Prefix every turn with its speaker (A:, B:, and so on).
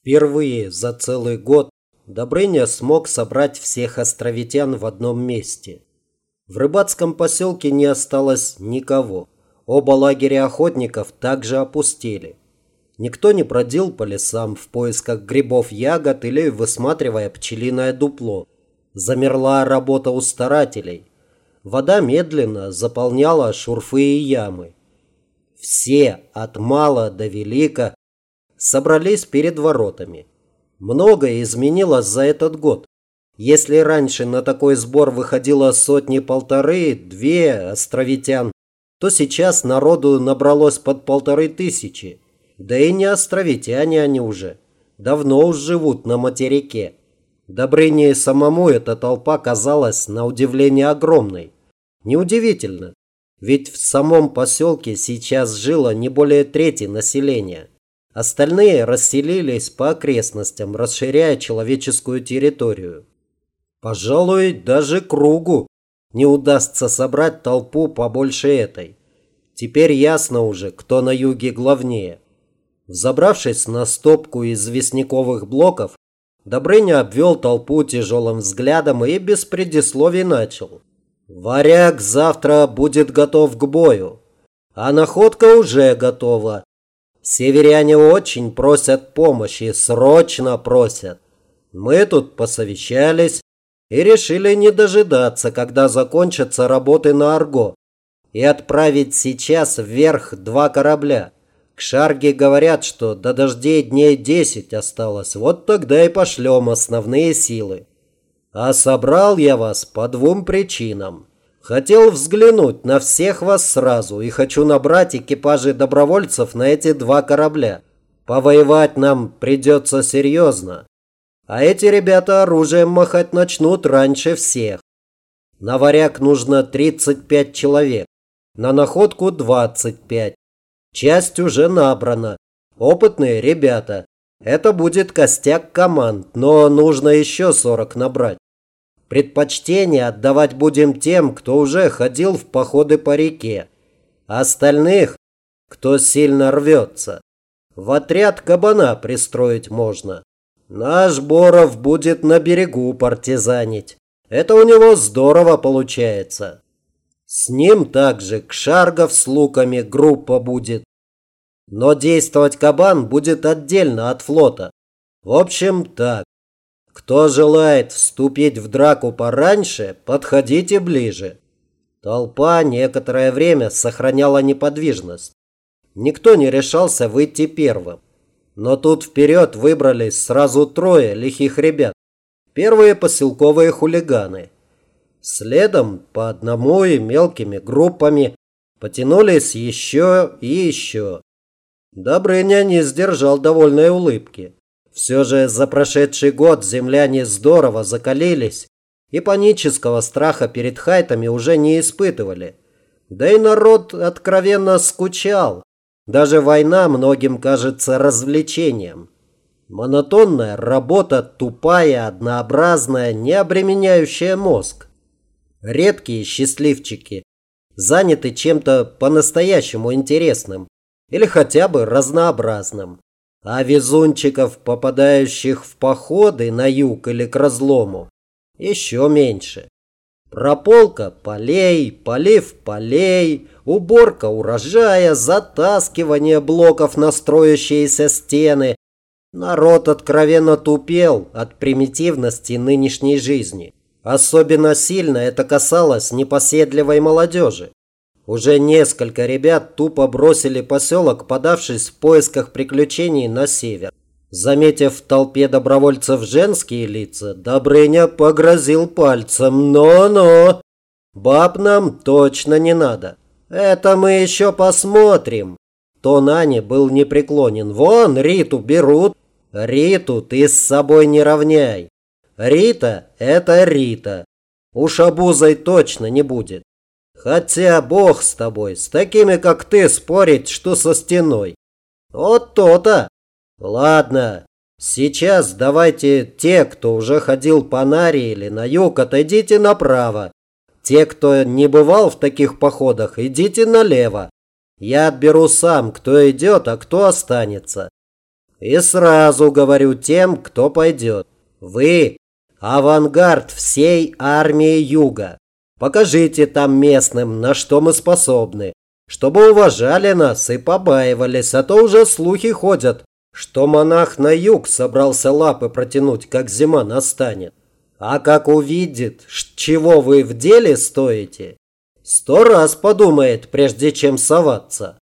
A: Впервые за целый год Добрыня смог собрать всех островитян в одном месте. В рыбацком поселке не осталось никого. Оба лагеря охотников также опустели. Никто не бродил по лесам в поисках грибов ягод или высматривая пчелиное дупло. Замерла работа у старателей. Вода медленно заполняла шурфы и ямы. Все, от мала до велика, собрались перед воротами. Многое изменилось за этот год. Если раньше на такой сбор выходило сотни-полторы, две островитян, то сейчас народу набралось под полторы тысячи. Да и не островитяне они уже. Давно уж живут на материке. Добрыне самому эта толпа казалась на удивление огромной. Неудивительно, ведь в самом поселке сейчас жило не более трети населения. Остальные расселились по окрестностям, расширяя человеческую территорию. Пожалуй, даже кругу не удастся собрать толпу побольше этой. Теперь ясно уже, кто на юге главнее. Взобравшись на стопку из известняковых блоков, Добрыня обвел толпу тяжелым взглядом и без предисловий начал. «Варяг завтра будет готов к бою, а находка уже готова. Северяне очень просят помощи, срочно просят. Мы тут посовещались и решили не дожидаться, когда закончатся работы на Арго, и отправить сейчас вверх два корабля. К Шарге говорят, что до дождей дней десять осталось, вот тогда и пошлем основные силы. А собрал я вас по двум причинам. Хотел взглянуть на всех вас сразу и хочу набрать экипажи добровольцев на эти два корабля. Повоевать нам придется серьезно. А эти ребята оружием махать начнут раньше всех. На варяг нужно 35 человек, на находку 25. Часть уже набрана. Опытные ребята. Это будет костяк команд, но нужно еще 40 набрать. Предпочтение отдавать будем тем, кто уже ходил в походы по реке. Остальных, кто сильно рвется. В отряд кабана пристроить можно. Наш Боров будет на берегу партизанить. Это у него здорово получается. С ним также Кшаргов с луками группа будет. Но действовать кабан будет отдельно от флота. В общем, так. Кто желает вступить в драку пораньше, подходите ближе. Толпа некоторое время сохраняла неподвижность. Никто не решался выйти первым. Но тут вперед выбрались сразу трое лихих ребят. Первые поселковые хулиганы. Следом по одному и мелкими группами потянулись еще и еще. Добрыня не сдержал довольной улыбки. Все же за прошедший год земляне здорово закалились и панического страха перед хайтами уже не испытывали. Да и народ откровенно скучал. Даже война многим кажется развлечением. Монотонная работа, тупая, однообразная, не обременяющая мозг. Редкие счастливчики заняты чем-то по-настоящему интересным или хотя бы разнообразным а везунчиков, попадающих в походы на юг или к разлому, еще меньше. Прополка полей, полив полей, уборка урожая, затаскивание блоков на строящиеся стены. Народ откровенно тупел от примитивности нынешней жизни. Особенно сильно это касалось непоседливой молодежи. Уже несколько ребят тупо бросили поселок, подавшись в поисках приключений на север. Заметив в толпе добровольцев женские лица, Добрыня погрозил пальцем. «Но-но! Баб нам точно не надо. Это мы еще посмотрим!» Тон Ани был непреклонен. «Вон, Риту берут. Риту ты с собой не равняй. Рита – это Рита. Уж обузой точно не будет. Хотя бог с тобой, с такими, как ты, спорить, что со стеной. Вот то-то. Ладно, сейчас давайте те, кто уже ходил по Наре или на юг, отойдите направо. Те, кто не бывал в таких походах, идите налево. Я отберу сам, кто идет, а кто останется. И сразу говорю тем, кто пойдет. Вы – авангард всей армии Юга. Покажите там местным, на что мы способны, чтобы уважали нас и побаивались, а то уже слухи ходят, что монах на юг собрался лапы протянуть, как зима настанет. А как увидит, чего вы в деле стоите, сто раз подумает, прежде чем соваться.